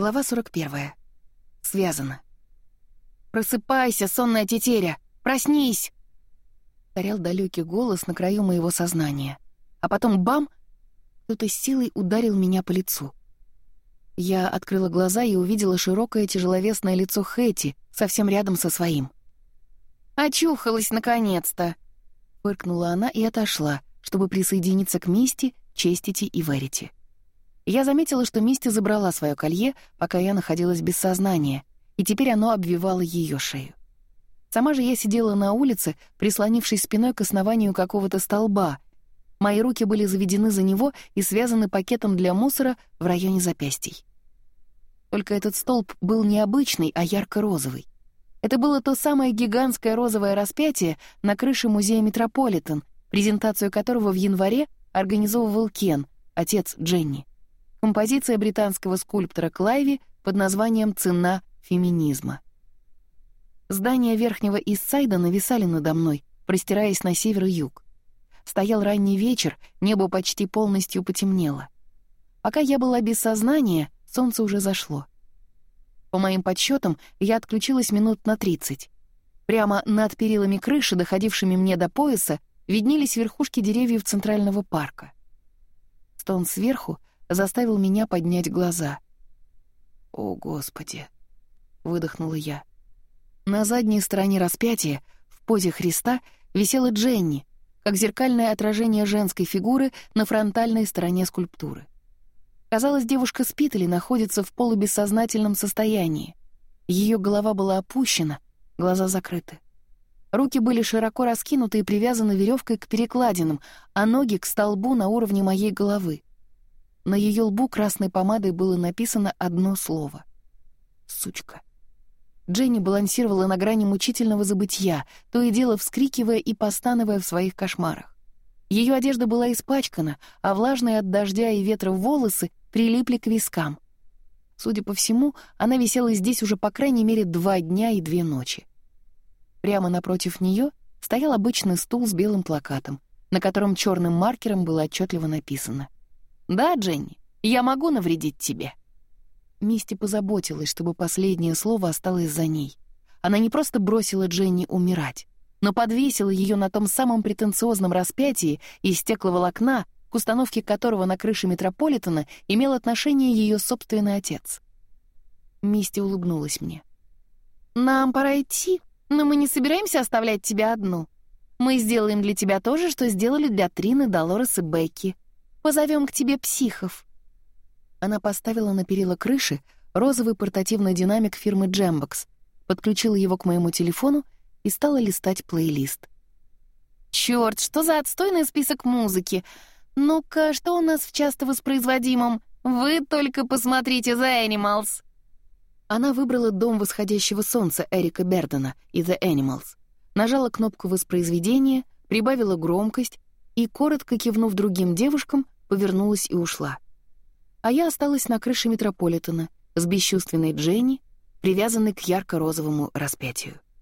Глава 41. Связано. «Просыпайся, сонная тетеря! Проснись!» Горел далекий голос на краю моего сознания. А потом — бам! Кто-то силой ударил меня по лицу. Я открыла глаза и увидела широкое тяжеловесное лицо Хэти, совсем рядом со своим. «Очухалась, наконец-то!» Фыркнула она и отошла, чтобы присоединиться к Мисти, Честити и Верити. Я заметила, что Мисти забрала свое колье, пока я находилась без сознания, и теперь оно обвивало ее шею. Сама же я сидела на улице, прислонившись спиной к основанию какого-то столба. Мои руки были заведены за него и связаны пакетом для мусора в районе запястий. Только этот столб был необычный, а ярко-розовый. Это было то самое гигантское розовое распятие на крыше музея «Метрополитен», презентацию которого в январе организовывал Кен, отец Дженни композиция британского скульптора Клайви под названием «Цена феминизма». Здания Верхнего Иссайда нависали надо мной, простираясь на север и юг. Стоял ранний вечер, небо почти полностью потемнело. Пока я была без сознания, солнце уже зашло. По моим подсчетам, я отключилась минут на 30. Прямо над перилами крыши, доходившими мне до пояса, виднелись верхушки деревьев Центрального парка. Стон сверху заставил меня поднять глаза. «О, Господи!» — выдохнула я. На задней стороне распятия, в позе Христа, висела Дженни, как зеркальное отражение женской фигуры на фронтальной стороне скульптуры. Казалось, девушка спит или находится в полубессознательном состоянии. Ее голова была опущена, глаза закрыты. Руки были широко раскинуты и привязаны веревкой к перекладинам, а ноги — к столбу на уровне моей головы. На ее лбу красной помадой было написано одно слово. «Сучка». Дженни балансировала на грани мучительного забытья, то и дело вскрикивая и постановая в своих кошмарах. Ее одежда была испачкана, а влажные от дождя и ветра волосы прилипли к вискам. Судя по всему, она висела здесь уже по крайней мере два дня и две ночи. Прямо напротив нее стоял обычный стул с белым плакатом, на котором черным маркером было отчетливо написано — да, Дженни, я могу навредить тебе». Мисти позаботилась, чтобы последнее слово осталось за ней. Она не просто бросила Дженни умирать, но подвесила ее на том самом претенциозном распятии из стекловолокна, к установке которого на крыше Метрополитена имел отношение ее собственный отец. Мисти улыбнулась мне. «Нам пора идти, но мы не собираемся оставлять тебя одну. Мы сделаем для тебя то же, что сделали для Трины, Долорес и Бекки. Позовем к тебе психов». Она поставила на перила крыши розовый портативный динамик фирмы Джембокс, подключила его к моему телефону и стала листать плейлист. «Чёрт, что за отстойный список музыки! Ну-ка, что у нас в часто воспроизводимом? Вы только посмотрите за Animals!» Она выбрала «Дом восходящего солнца» Эрика Бердена и «The Animals», нажала кнопку воспроизведения, прибавила громкость, и, коротко кивнув другим девушкам, повернулась и ушла. А я осталась на крыше метрополитена с бесчувственной Дженни, привязанной к ярко-розовому распятию.